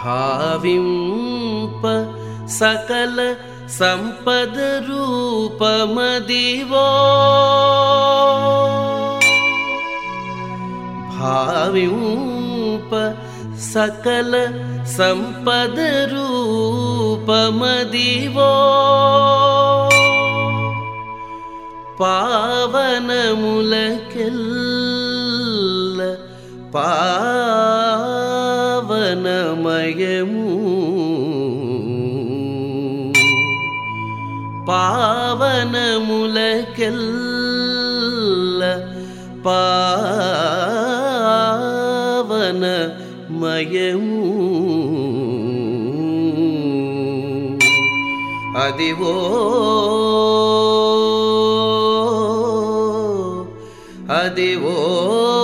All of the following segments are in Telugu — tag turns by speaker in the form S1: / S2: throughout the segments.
S1: भाविम्प सकल सम्पदरूपमदिवो भाविम्प सकल सम्पदरूपमदिवो मदिव पा പാവനമയമൂ. പാവനമുലകല്ല പാവനമയമൂ. അതിവോ അതിവോ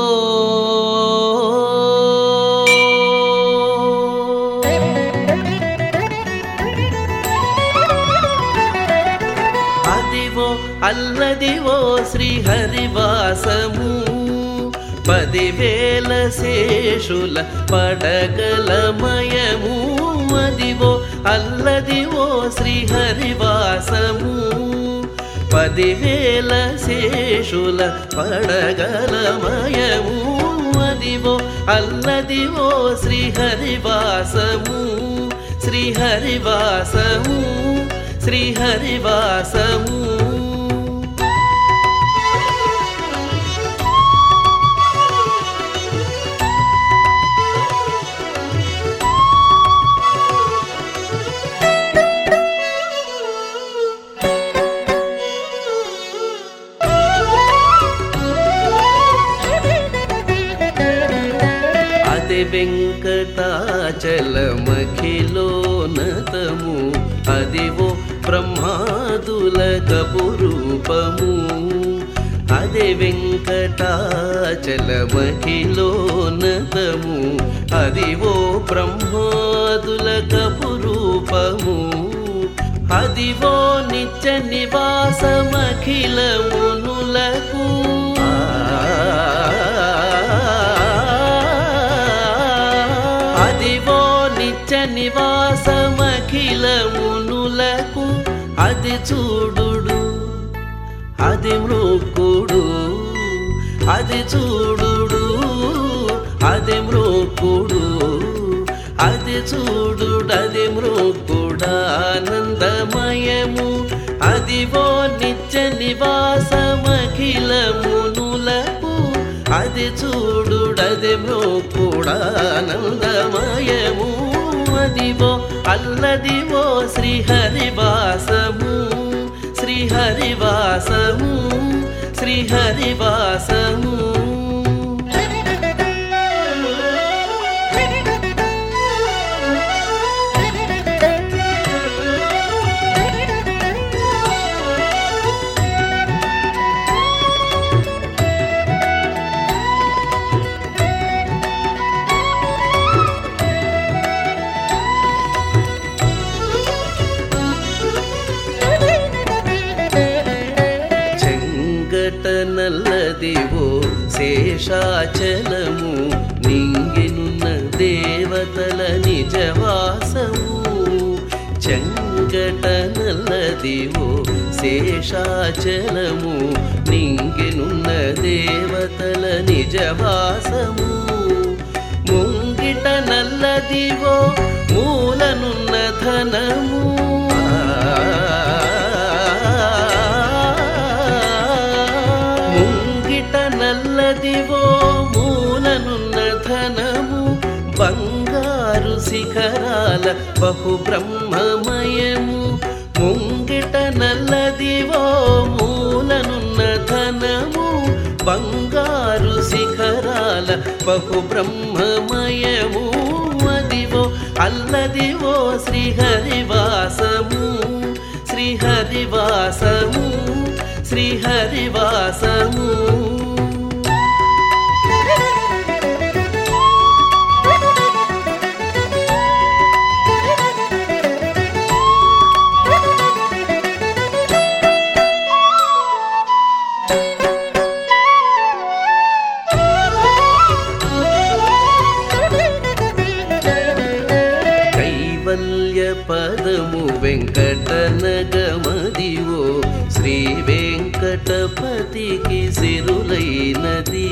S1: అల్లదివో శ్రీహరివాసము పదివేల శేషుల పడగలమయము అదివో అల్లదివో శ్రీహరివాసము పదివేల శేషుల పడగలమయము అదివో అల్లదివో శ్రీహరివాసము శ్రీహరివాసము శ్రీహరివాసము వెంకటాచలమఖిలోనతము. అదివో బ్రహ్మాదుల కపురూపము. అది వెంకటాచలమఖిలోనతము. అదివో బ్రహ్మాదుల కపురూపము. అదివో నిత్య నివాసమఖిలమునులకు చూడుడు. అది మృక్కుడు అది చూడుడు. అది మృక్కుడు అది చూడు అది మృక్కుడానందమయము అదివో నిత్య నివాసమఖిలమునులకు అది చూడుడది మృక్కుడానందమయము అదివో అల్లదివో శ్రీహరివాసము శ్రీహరివాసము శ్రీహరివాసము దేవో శేషాచలము నింగెనున్న దేవతల నిజవాసము. చెంగట నల్లదివో శేషాచలము నింగెనున్న దేవతల నిజవాసము. ముంగిట నల్లదివో మూలనున్న ధనము. దివో మూలనున్న ధనము బంగారు శిఖరాల బహు బ్రహ్మమయము ముంగిట నల్లదివో మూలనున్న ధనము బంగారు శిఖరాల బహు బ్రహ్మమయము అదివో అల్లదివో శ్రీహరివాసము శ్రీహరివాసము శ్రీహరివాసము. పదము వెంకట నగమదివో శ్రీ వెంకటపతికి సిరులైనది.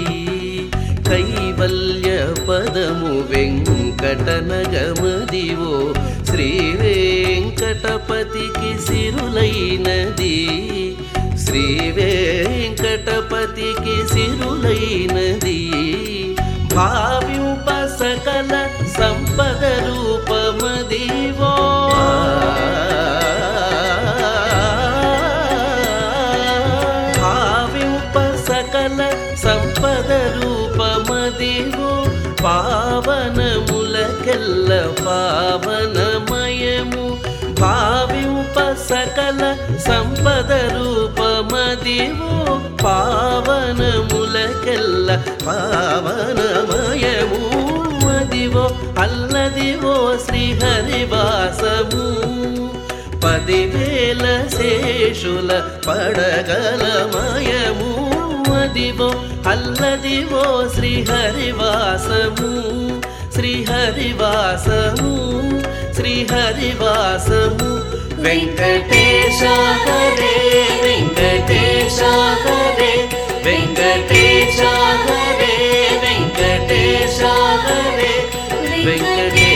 S1: కైవల్య పదము వెంకట నగమదివో శ్రీ వెంకటపతికి సిరులైనది. శ్రీ వెంకటపతికి సిరులైనది. భావింప సకల సంపద రూపమదివో पावनमयमु भाव्युपसकल सम्पदरूपमदिवो पावनमुल केल्ल पावनमयमु मदिवो अल् न दिवो श्री हरि वासमु पदिषुल पडगलमयमुदिवो अल् न श्रीहरिवासमु श्रीहरिवासमु। वेङ्कटेश हरे वेङ्कटेश हरे वेङ्कटेश हरे वेङ्कटेश हरे वेङ्कटे